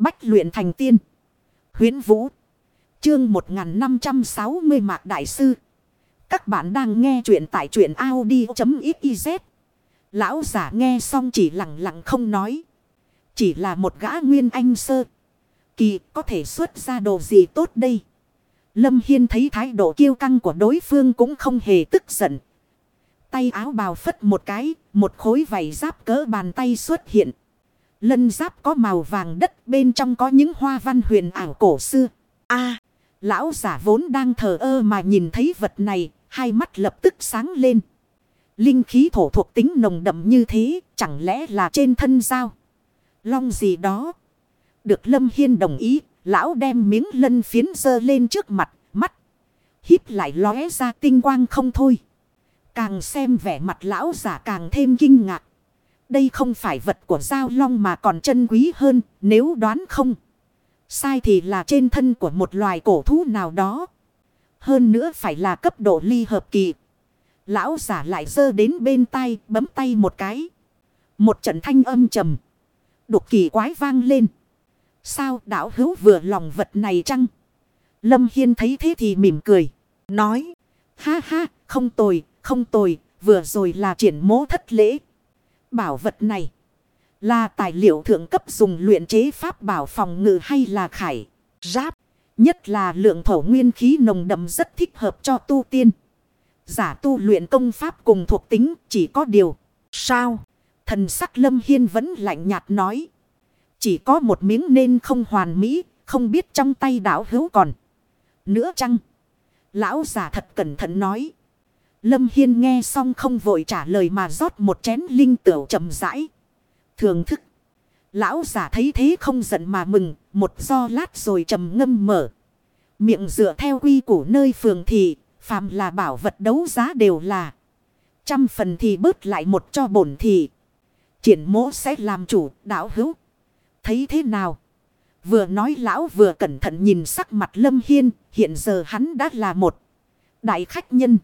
Bách luyện thành tiên. Huyến Vũ. Chương 1560 Mạc Đại Sư. Các bạn đang nghe truyện tại truyện Audi.xyz. Lão giả nghe xong chỉ lặng lặng không nói. Chỉ là một gã nguyên anh sơ. Kỳ có thể xuất ra đồ gì tốt đây. Lâm Hiên thấy thái độ kiêu căng của đối phương cũng không hề tức giận. Tay áo bào phất một cái, một khối vảy giáp cỡ bàn tay xuất hiện. Lân giáp có màu vàng đất bên trong có những hoa văn huyền ảo cổ xưa. a lão giả vốn đang thờ ơ mà nhìn thấy vật này, hai mắt lập tức sáng lên. Linh khí thổ thuộc tính nồng đậm như thế, chẳng lẽ là trên thân sao? Long gì đó? Được Lâm Hiên đồng ý, lão đem miếng lân phiến dơ lên trước mặt, mắt. Híp lại lóe ra tinh quang không thôi. Càng xem vẻ mặt lão giả càng thêm kinh ngạc. Đây không phải vật của giao long mà còn chân quý hơn, nếu đoán không. Sai thì là trên thân của một loài cổ thú nào đó. Hơn nữa phải là cấp độ ly hợp kỳ. Lão giả lại dơ đến bên tay, bấm tay một cái. Một trận thanh âm trầm. Đục kỳ quái vang lên. Sao đảo hữu vừa lòng vật này chăng? Lâm Hiên thấy thế thì mỉm cười. Nói. Ha ha, không tồi, không tồi, vừa rồi là triển mố thất lễ. Bảo vật này là tài liệu thượng cấp dùng luyện chế pháp bảo phòng ngự hay là khải, giáp. Nhất là lượng thổ nguyên khí nồng đậm rất thích hợp cho tu tiên. Giả tu luyện công pháp cùng thuộc tính chỉ có điều. Sao? Thần sắc lâm hiên vẫn lạnh nhạt nói. Chỉ có một miếng nên không hoàn mỹ, không biết trong tay đảo hữu còn. Nữa chăng? Lão giả thật cẩn thận nói. Lâm Hiên nghe xong không vội trả lời mà rót một chén linh tửu chậm rãi. Thường thức. Lão giả thấy thế không giận mà mừng, một do lát rồi trầm ngâm mở. Miệng dựa theo quy củ nơi phường thị, phàm là bảo vật đấu giá đều là. Trăm phần thì bớt lại một cho bổn thị. Triển mỗ sẽ làm chủ, đảo hữu. Thấy thế nào? Vừa nói lão vừa cẩn thận nhìn sắc mặt Lâm Hiên, hiện giờ hắn đã là một đại khách nhân.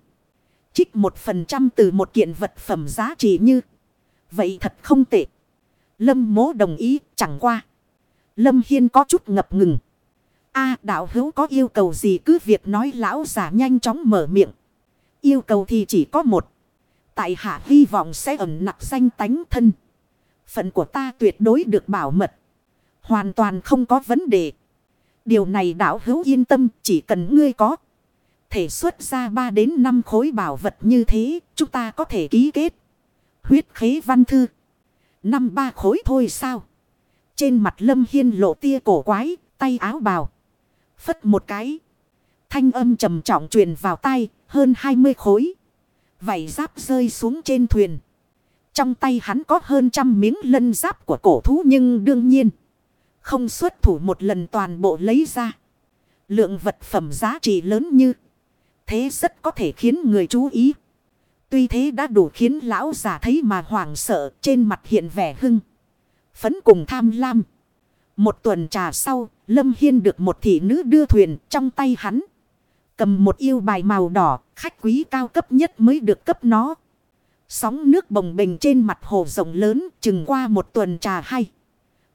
Trích một phần trăm từ một kiện vật phẩm giá trị như. Vậy thật không tệ. Lâm mố đồng ý, chẳng qua. Lâm Hiên có chút ngập ngừng. a, đạo hữu có yêu cầu gì cứ việc nói lão giả nhanh chóng mở miệng. Yêu cầu thì chỉ có một. Tại hạ hy vọng sẽ ẩn nặc danh tánh thân. Phận của ta tuyệt đối được bảo mật. Hoàn toàn không có vấn đề. Điều này đạo hữu yên tâm, chỉ cần ngươi có thể xuất ra 3 đến 5 khối bảo vật như thế, chúng ta có thể ký kết. Huyết khế văn thư. Năm ba khối thôi sao? Trên mặt lâm hiên lộ tia cổ quái, tay áo bào. Phất một cái. Thanh âm trầm trọng truyền vào tay, hơn 20 khối. Vảy giáp rơi xuống trên thuyền. Trong tay hắn có hơn trăm miếng lân giáp của cổ thú nhưng đương nhiên. Không xuất thủ một lần toàn bộ lấy ra. Lượng vật phẩm giá trị lớn như thế rất có thể khiến người chú ý. Tuy thế đã đủ khiến lão giả thấy mà hoảng sợ trên mặt hiện vẻ hưng. Phấn cùng tham lam. Một tuần trà sau, Lâm Hiên được một thị nữ đưa thuyền trong tay hắn. Cầm một yêu bài màu đỏ, khách quý cao cấp nhất mới được cấp nó. Sóng nước bồng bềnh trên mặt hồ rộng lớn, chừng qua một tuần trà hay.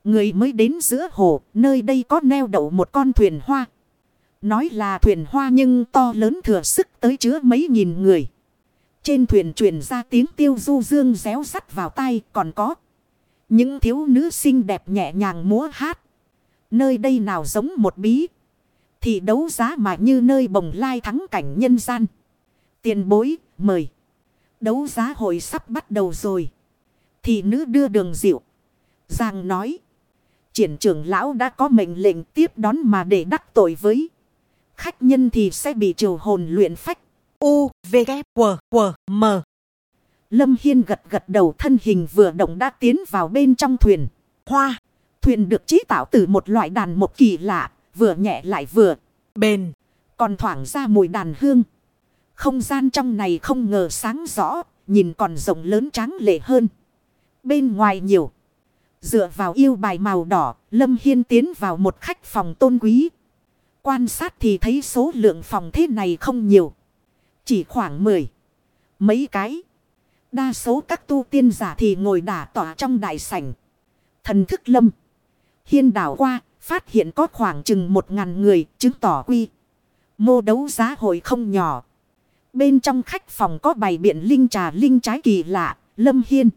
Người mới đến giữa hồ, nơi đây có neo đậu một con thuyền hoa. Nói là thuyền hoa nhưng to lớn thừa sức tới chứa mấy nghìn người. Trên thuyền truyền ra tiếng tiêu du dương réo sắt vào tay còn có. Những thiếu nữ xinh đẹp nhẹ nhàng múa hát. Nơi đây nào giống một bí. Thì đấu giá mà như nơi bồng lai thắng cảnh nhân gian. Tiền bối, mời. Đấu giá hội sắp bắt đầu rồi. Thì nữ đưa đường diệu. Giang nói. Triển trưởng lão đã có mệnh lệnh tiếp đón mà để đắc tội với khách nhân thì sẽ bị triều hồn luyện phách. U, V, K, W, W, M. Lâm Hiên gật gật đầu thân hình vừa động đã tiến vào bên trong thuyền. Hoa, thuyền được chế tạo từ một loại đàn một kỳ lạ, vừa nhẹ lại vừa bền, còn thoảng ra mùi đàn hương. Không gian trong này không ngờ sáng rõ, nhìn còn rộng lớn tráng lệ hơn. Bên ngoài nhiều. Dựa vào yêu bài màu đỏ, Lâm Hiên tiến vào một khách phòng tôn quý. Quan sát thì thấy số lượng phòng thế này không nhiều. Chỉ khoảng 10. Mấy cái. Đa số các tu tiên giả thì ngồi đả tỏa trong đại sảnh. Thần thức lâm. Hiên đảo qua, Phát hiện có khoảng chừng một ngàn người chứng tỏ quy. Mô đấu giá hội không nhỏ. Bên trong khách phòng có bày biện linh trà linh trái kỳ lạ, lâm hiên.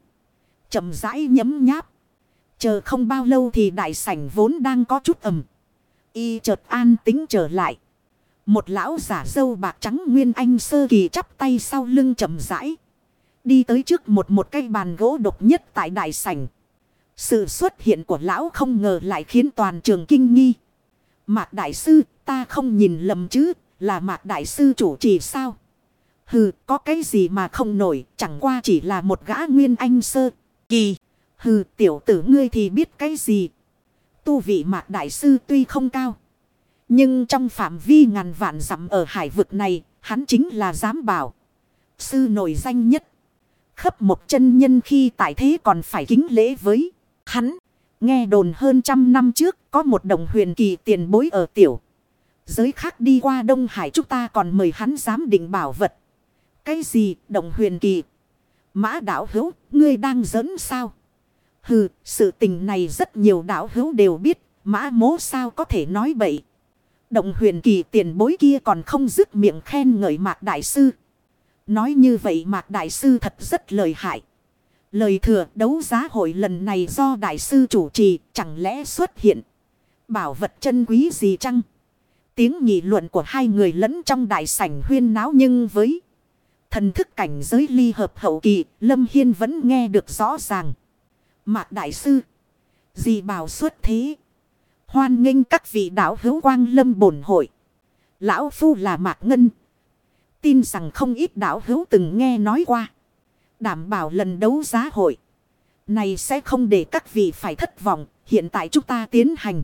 chậm rãi nhấm nháp. Chờ không bao lâu thì đại sảnh vốn đang có chút ẩm. Y chợt an tính trở lại. Một lão giả dâu bạc trắng nguyên anh sơ kỳ chắp tay sau lưng chậm rãi. Đi tới trước một một cây bàn gỗ độc nhất tại đại sảnh. Sự xuất hiện của lão không ngờ lại khiến toàn trường kinh nghi. Mạc đại sư, ta không nhìn lầm chứ, là mạc đại sư chủ trì sao. Hừ, có cái gì mà không nổi, chẳng qua chỉ là một gã nguyên anh sơ kỳ. Hừ, tiểu tử ngươi thì biết cái gì. Tu vị mạc đại sư tuy không cao. Nhưng trong phạm vi ngàn vạn dặm ở hải vực này, hắn chính là giám bảo. Sư nổi danh nhất. Khấp một chân nhân khi tại thế còn phải kính lễ với hắn. Nghe đồn hơn trăm năm trước có một đồng huyền kỳ tiền bối ở tiểu. Giới khác đi qua Đông Hải chúng ta còn mời hắn giám định bảo vật. Cái gì đồng huyền kỳ? Mã đảo hữu, ngươi đang giỡn sao? Hừ, sự tình này rất nhiều đảo hữu đều biết, mã mố sao có thể nói bậy. Động huyền kỳ tiền bối kia còn không dứt miệng khen ngợi mạc đại sư. Nói như vậy mạc đại sư thật rất lợi hại. Lời thừa đấu giá hội lần này do đại sư chủ trì chẳng lẽ xuất hiện. Bảo vật chân quý gì chăng? Tiếng nghị luận của hai người lẫn trong đại sảnh huyên náo nhưng với thần thức cảnh giới ly hợp hậu kỳ, Lâm Hiên vẫn nghe được rõ ràng. Mạc Đại Sư, gì bảo xuất thế? Hoan nghênh các vị đạo hữu quang lâm bổn hội. Lão Phu là Mạc Ngân. Tin rằng không ít đạo hữu từng nghe nói qua. Đảm bảo lần đấu giá hội. Này sẽ không để các vị phải thất vọng. Hiện tại chúng ta tiến hành.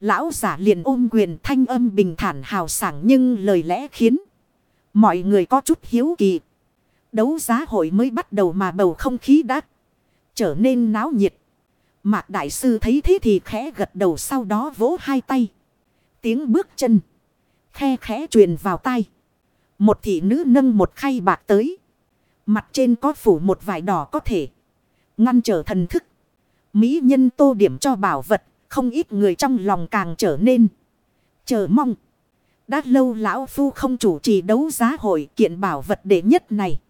Lão giả liền ôm quyền thanh âm bình thản hào sảng nhưng lời lẽ khiến. Mọi người có chút hiếu kỳ. Đấu giá hội mới bắt đầu mà bầu không khí đã trở nên náo nhiệt. Mạc Đại Sư thấy thế thì khẽ gật đầu sau đó vỗ hai tay. Tiếng bước chân. Khe khẽ truyền vào tay. Một thị nữ nâng một khay bạc tới. Mặt trên có phủ một vải đỏ có thể. Ngăn trở thần thức. Mỹ nhân tô điểm cho bảo vật. Không ít người trong lòng càng trở nên. Chờ mong. Đã lâu lão phu không chủ trì đấu giá hội kiện bảo vật đệ nhất này.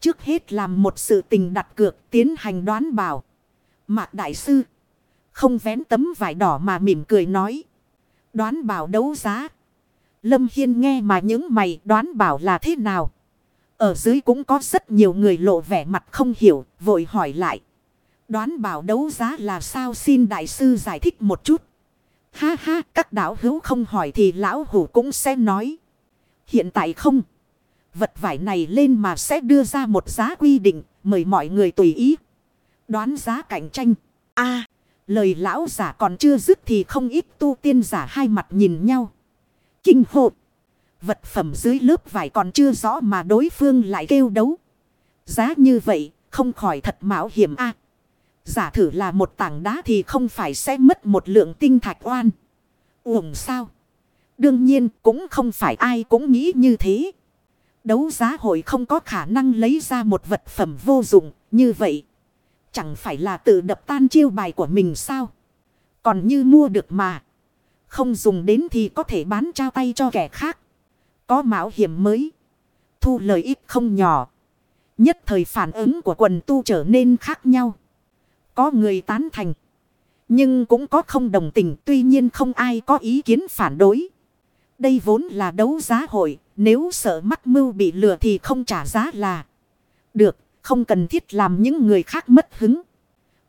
Trước hết làm một sự tình đặt cược tiến hành đoán bảo. Mạc Đại Sư. Không vén tấm vải đỏ mà mỉm cười nói. Đoán bảo đấu giá. Lâm Hiên nghe mà những mày đoán bảo là thế nào. Ở dưới cũng có rất nhiều người lộ vẻ mặt không hiểu, vội hỏi lại. Đoán bảo đấu giá là sao xin đại sư giải thích một chút. Ha ha, các đạo hữu không hỏi thì lão hủ cũng sẽ nói. Hiện tại không. Vật vải này lên mà sẽ đưa ra một giá quy định, mời mọi người tùy ý. Đoán giá cạnh tranh. a lời lão giả còn chưa dứt thì không ít tu tiên giả hai mặt nhìn nhau. Kinh hộp. Vật phẩm dưới lớp vải còn chưa rõ mà đối phương lại kêu đấu. Giá như vậy, không khỏi thật mạo hiểm a Giả thử là một tảng đá thì không phải sẽ mất một lượng tinh thạch oan. Uổng sao? Đương nhiên cũng không phải ai cũng nghĩ như thế. Đấu giá hội không có khả năng lấy ra một vật phẩm vô dụng, như vậy. Chẳng phải là tự đập tan chiêu bài của mình sao? Còn như mua được mà. Không dùng đến thì có thể bán trao tay cho kẻ khác. Có mạo hiểm mới. Thu lợi ích không nhỏ. Nhất thời phản ứng của quần tu trở nên khác nhau. Có người tán thành. Nhưng cũng có không đồng tình. Tuy nhiên không ai có ý kiến phản đối. Đây vốn là đấu giá hội. Nếu sợ mắc mưu bị lừa thì không trả giá là. Được. Không cần thiết làm những người khác mất hứng.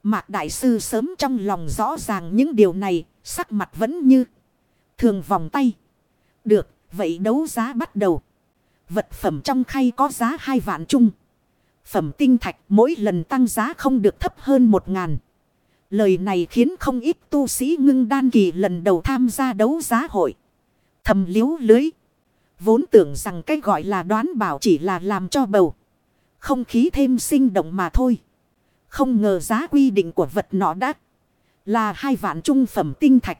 Mạc Đại Sư sớm trong lòng rõ ràng những điều này. Sắc mặt vẫn như. Thường vòng tay. Được. Vậy đấu giá bắt đầu. Vật phẩm trong khay có giá hai vạn chung phẩm tinh thạch mỗi lần tăng giá không được thấp hơn một ngàn. Lời này khiến không ít tu sĩ ngưng đan kỳ lần đầu tham gia đấu giá hội. Thầm liếu lưới. Vốn tưởng rằng cái gọi là đoán bảo chỉ là làm cho bầu. Không khí thêm sinh động mà thôi. Không ngờ giá quy định của vật nọ đắt. Là hai vạn trung phẩm tinh thạch.